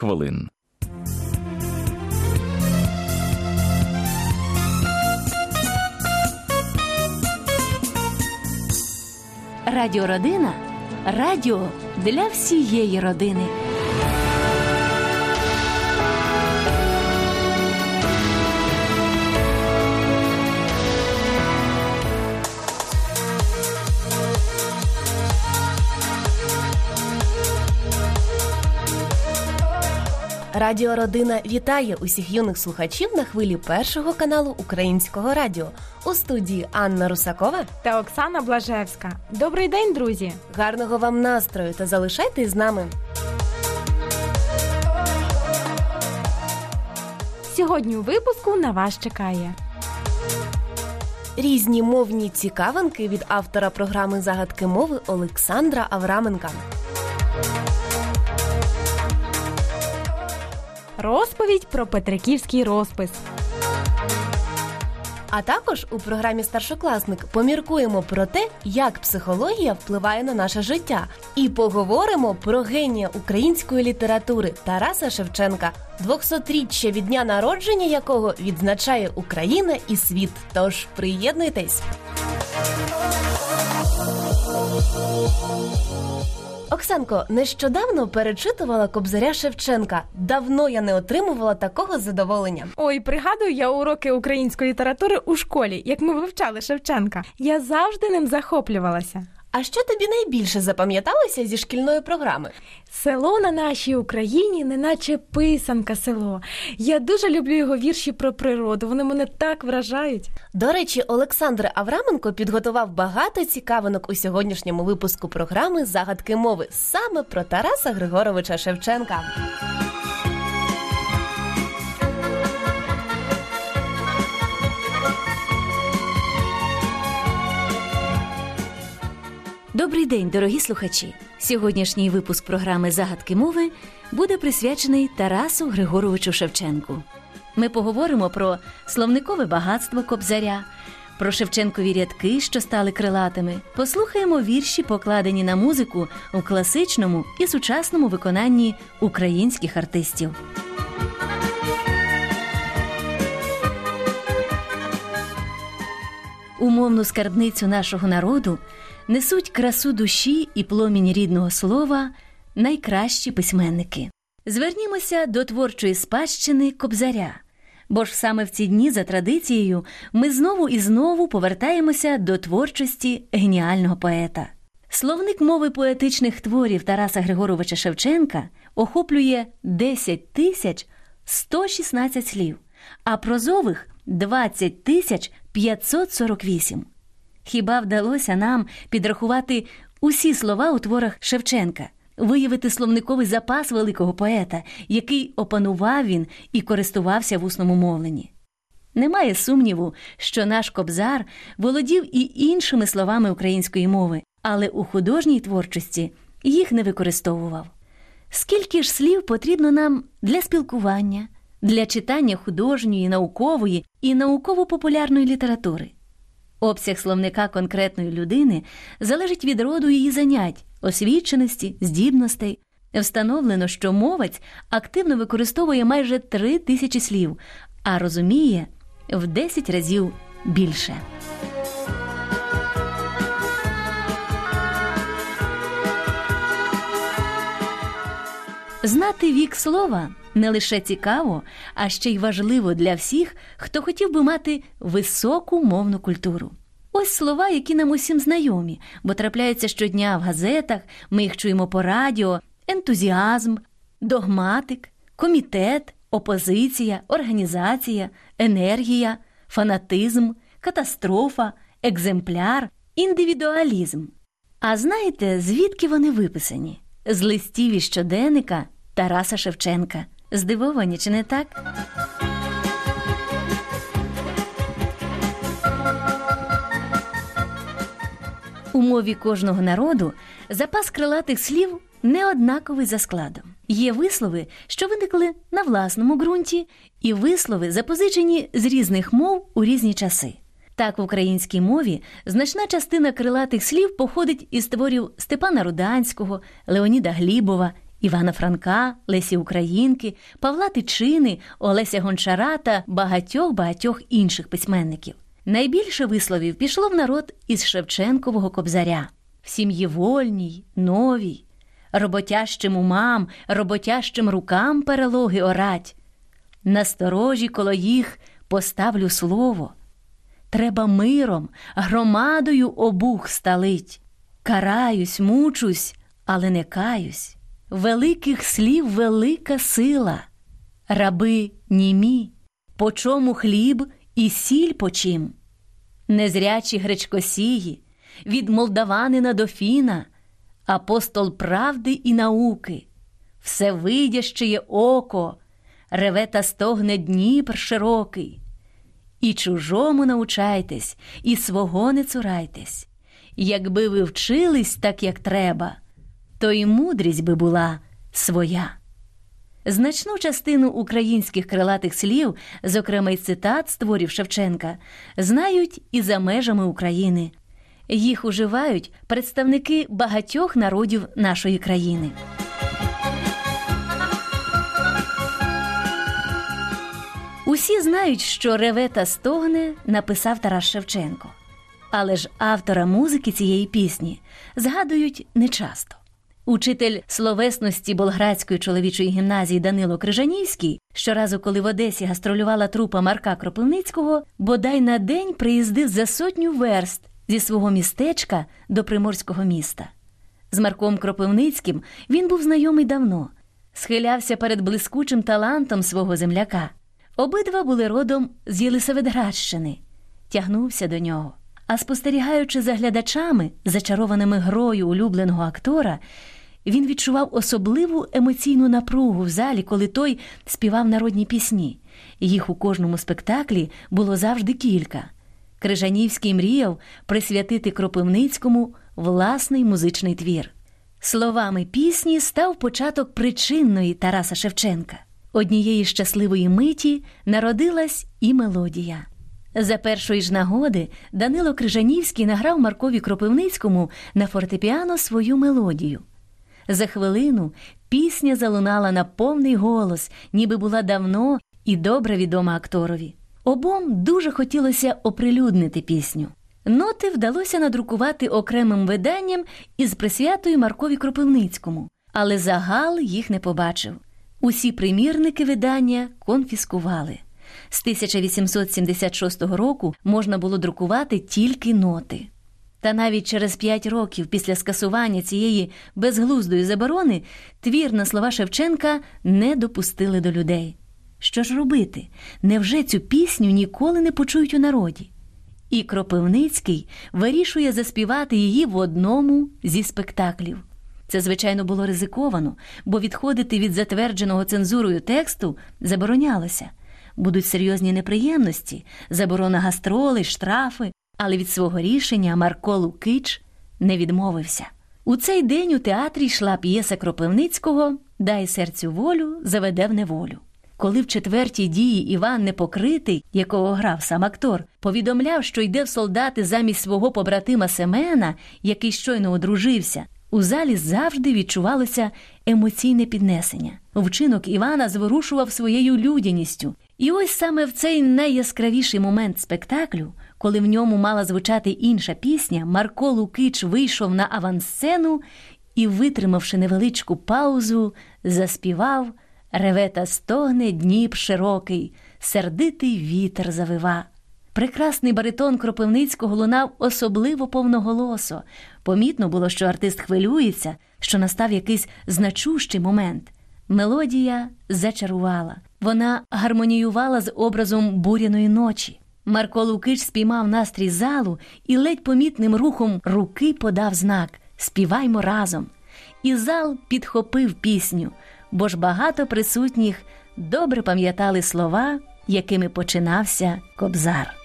хвилин. Радіородина радіо для всієї родини. Радіо Родина вітає усіх юних слухачів на хвилі першого каналу Українського радіо у студії Анна Русакова та Оксана Блажевська. Добрий день, друзі! Гарного вам настрою та залишайтесь з нами. Сьогодні у випуску на вас чекає різні мовні цікавинки від автора програми загадки мови Олександра Авраменка. Розповідь про Петриківський розпис. А також у програмі Старшокласник поміркуємо про те, як психологія впливає на наше життя, і поговоримо про генія української літератури Тараса Шевченка, 200-річчя від дня народження якого відзначає Україна і світ. Тож приєднуйтесь. Оксанко, нещодавно перечитувала Кобзаря Шевченка. Давно я не отримувала такого задоволення. Ой, пригадую я уроки української літератури у школі, як ми вивчали Шевченка. Я завжди ним захоплювалася. А що тобі найбільше запам'яталося зі шкільної програми? Село на нашій Україні, неначе писанка село. Я дуже люблю його вірші про природу. Вони мене так вражають. До речі, Олександр Авраменко підготував багато цікавинок у сьогоднішньому випуску програми Загадки мови саме про Тараса Григоровича Шевченка. Добрий день, дорогі слухачі! Сьогоднішній випуск програми Загадки мови буде присвячений Тарасу Григоровичу Шевченку. Ми поговоримо про словникове багатство кобзаря, про Шевченкові рядки, що стали крилатими. Послухаємо вірші, покладені на музику у класичному і сучасному виконанні українських артистів. Умовну скарбницю нашого народу несуть красу душі і пломінь рідного слова найкращі письменники. Звернімося до творчої спадщини Кобзаря, бо ж саме в ці дні, за традицією, ми знову і знову повертаємося до творчості геніального поета. Словник мови поетичних творів Тараса Григоровича Шевченка охоплює 10 тисяч 116 слів, а прозових 20 тисяч 548. Хіба вдалося нам підрахувати усі слова у творах Шевченка, виявити словниковий запас великого поета, який опанував він і користувався в усному мовленні? Немає сумніву, що наш кобзар володів і іншими словами української мови, але у художній творчості їх не використовував. Скільки ж слів потрібно нам для спілкування, для читання художньої, наукової і науково-популярної літератури? Обсяг словника конкретної людини залежить від роду її занять, освіченості, здібностей. Встановлено, що мовець активно використовує майже три тисячі слів, а розуміє в 10 разів більше. Знати вік слова не лише цікаво, а ще й важливо для всіх, хто хотів би мати високу мовну культуру. Ось слова, які нам усім знайомі, бо трапляються щодня в газетах, ми їх чуємо по радіо, ентузіазм, догматик, комітет, опозиція, організація, енергія, фанатизм, катастрофа, екземпляр, індивідуалізм. А знаєте, звідки вони виписані? З листів і щоденника Тараса Шевченка. Здивовані, чи не так? У мові кожного народу запас крилатих слів не однаковий за складом. Є вислови, що виникли на власному ґрунті, і вислови, запозичені з різних мов у різні часи. Так в українській мові значна частина крилатих слів походить із творів Степана Руданського, Леоніда Глібова Івана Франка, Лесі Українки, Павла Тичини, Олеся Гончара та багатьох багатьох інших письменників. Найбільше висловів пішло в народ із Шевченкового кобзаря в сім'ї вольній, новій, роботящим умам, роботящим рукам перелоги орать. Насторожі коло їх поставлю слово. Треба миром, громадою обух сталить. Караюсь, мучусь, але не каюсь. Великих слів велика сила. Раби німі, по чому хліб і сіль по чим. Незрячі гречкосії, від молдаванина до фіна, апостол правди і науки, все видящеє око, реве та стогне Дніпр широкий. І чужому научайтесь, і свого не цурайтесь. Якби ви вчились так, як треба, то й мудрість би була своя. Значну частину українських крилатих слів, зокрема й цитат з творів Шевченка, знають і за межами України. Їх уживають представники багатьох народів нашої країни. Усі знають, що реве та стогне написав Тарас Шевченко, але ж автора музики цієї пісні згадують нечасто. Учитель словесності Болградської чоловічої гімназії Данило Крижанівський, щоразу, коли в Одесі гастролювала трупа Марка Кропивницького, бодай на день приїздив за сотню верст зі свого містечка до приморського міста. З Марком Кропивницьким він був знайомий давно, схилявся перед блискучим талантом свого земляка. Обидва були родом з Єлисаветградщини, тягнувся до нього. А спостерігаючи за глядачами, зачарованими грою улюбленого актора, він відчував особливу емоційну напругу в залі, коли той співав народні пісні. Їх у кожному спектаклі було завжди кілька. Крижанівський мріяв присвятити Кропивницькому власний музичний твір. Словами пісні став початок причинної Тараса Шевченка. Однієї щасливої миті народилась і мелодія. За першої ж нагоди Данило Крижанівський награв Маркові Кропивницькому на фортепіано свою мелодію. За хвилину пісня залунала на повний голос, ніби була давно і добре відома акторові. Обом дуже хотілося оприлюднити пісню. Ноти вдалося надрукувати окремим виданням із присвятою Маркові Кропивницькому, але загал їх не побачив. Усі примірники видання конфіскували. З 1876 року можна було друкувати тільки ноти. Та навіть через п'ять років після скасування цієї безглуздої заборони твір на слова Шевченка не допустили до людей. Що ж робити? Невже цю пісню ніколи не почують у народі? І Кропивницький вирішує заспівати її в одному зі спектаклів. Це, звичайно, було ризиковано, бо відходити від затвердженого цензурою тексту заборонялося. Будуть серйозні неприємності, заборона гастроли, штрафи, але від свого рішення Марко Лукич не відмовився. У цей день у театрі йшла п'єса Кропивницького Дай серцю волю, заведе в неволю. Коли в четвертій дії Іван Непокритий, якого грав сам актор, повідомляв, що йде в солдати замість свого побратима Семена, який щойно одружився, у залі завжди відчувалося емоційне піднесення. Вчинок Івана зворушував своєю людяністю. І ось саме в цей найяскравіший момент спектаклю, коли в ньому мала звучати інша пісня, Марко Лукич вийшов на авансцену і, витримавши невеличку паузу, заспівав реве та стогне Дніп широкий, сердитий вітер завива. Прекрасний баритон Кропивницького лунав особливо повноголосо. Помітно було, що артист хвилюється, що настав якийсь значущий момент. Мелодія зачарувала. Вона гармоніювала з образом буряної ночі. Марко Лукич спіймав настрій залу і ледь помітним рухом руки подав знак Співаймо разом. І зал підхопив пісню, бо ж багато присутніх добре пам'ятали слова, якими починався кобзар.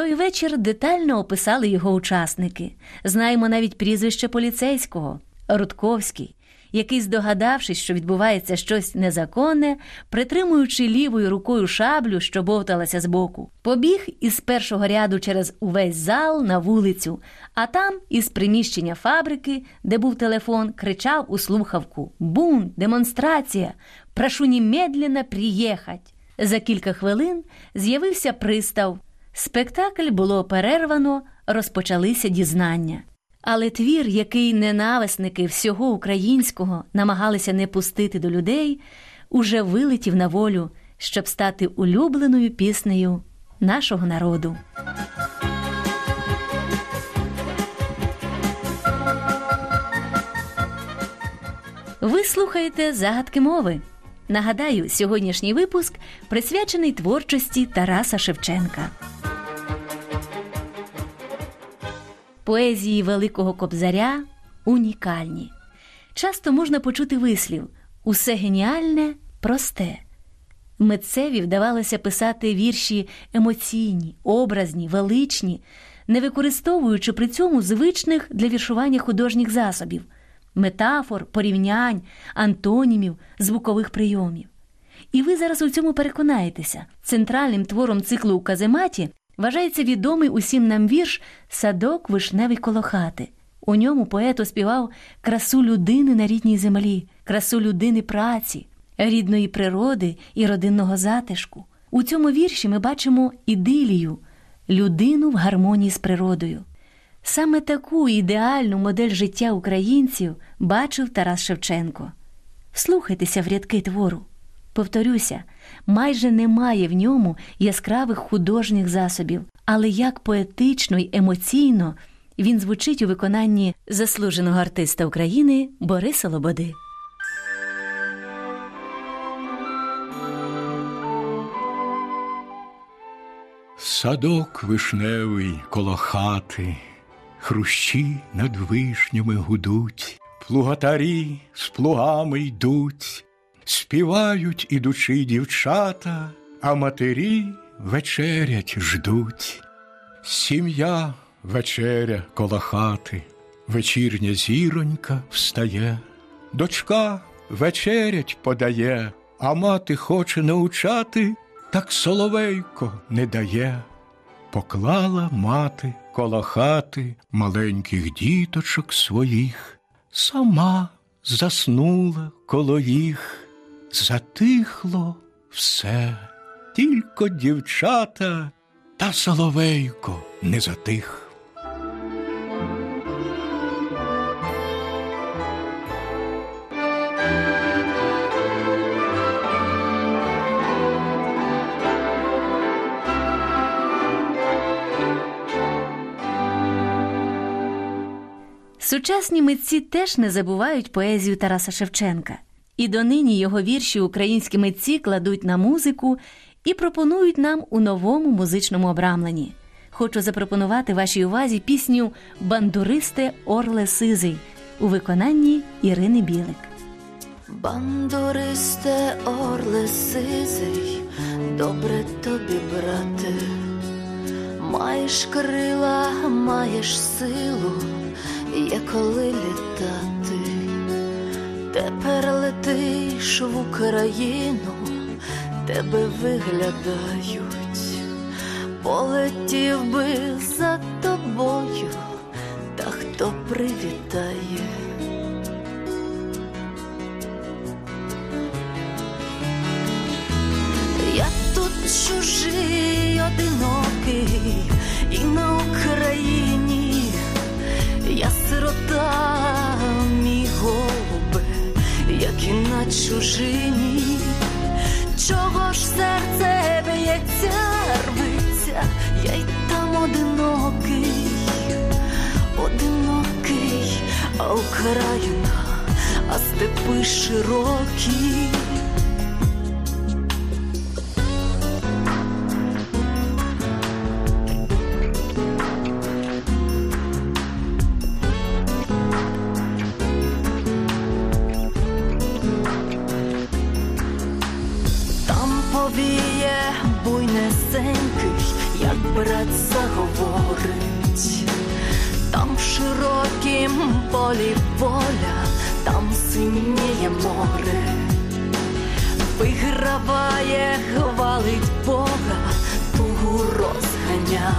Той вечір детально описали його учасники. Знаємо навіть прізвище поліцейського Рудковський, який, здогадавшись, що відбувається щось незаконне, притримуючи лівою рукою шаблю, що бовталася збоку, побіг із першого ряду через увесь зал на вулицю, а там, із приміщення фабрики, де був телефон, кричав у слухавку: Бунт, демонстрація! Прошу немедленно приїхать!» За кілька хвилин з'явився пристав. Спектакль було перервано, розпочалися дізнання. Але твір, який ненависники всього українського намагалися не пустити до людей, уже вилетів на волю, щоб стати улюбленою піснею нашого народу. Ви слухаєте загадки мови. Нагадаю, сьогоднішній випуск присвячений творчості Тараса Шевченка. Поезії Великого Кобзаря унікальні. Часто можна почути вислів усе геніальне, просте. Митцеві вдавалося писати вірші емоційні, образні, величні, не використовуючи при цьому звичних для віршування художніх засобів, метафор, порівнянь, антонімів, звукових прийомів. І ви зараз у цьому переконаєтеся, центральним твором циклу у казематі вважається відомий усім нам вірш Садок вишневий коло хати. У ньому поет оспівав красу людини на рідній землі, красу людини праці, рідної природи і родинного затишку. У цьому вірші ми бачимо ідилію, людину в гармонії з природою. Саме таку ідеальну модель життя українців бачив Тарас Шевченко. Вслухайтеся в рядки твору. Повторюся, майже немає в ньому яскравих художніх засобів, але як поетично й емоційно він звучить у виконанні заслуженого артиста України Бориса Лободи. Садок вишневий коло хати, хрущі над вишнями гудуть, плугатарі з плугами йдуть співають ідучи дівчата, а матері вечерять ждуть. Сім'я вечеря коло хати, вечірня зіронька встає, дочка вечерять подає, а мати хоче научати, так соловейко не дає. Поклала мати коло хати маленьких діточок своїх, сама заснула коло їх затихло все, тільки дівчата та соловейко не затих. Сучасні митці теж не забувають поезію Тараса Шевченка. І донині його вірші українські митці кладуть на музику і пропонують нам у новому музичному обрамленні. Хочу запропонувати вашій увазі пісню Бандуристе Орле Сизий у виконанні Ірини Білик. Бандуристе Орле Сизий, добре тобі, брате, маєш крила, маєш силу, є коли літати. Тепер летиш в Україну, тебе виглядають, полетів би за тобою, та хто привітає. Я тут чужий, одинокий, і на чужині, чого ж серце б'ється, рветься, я й там одинокий, одинокий, а Україна, а степи широкі. Море, виграває,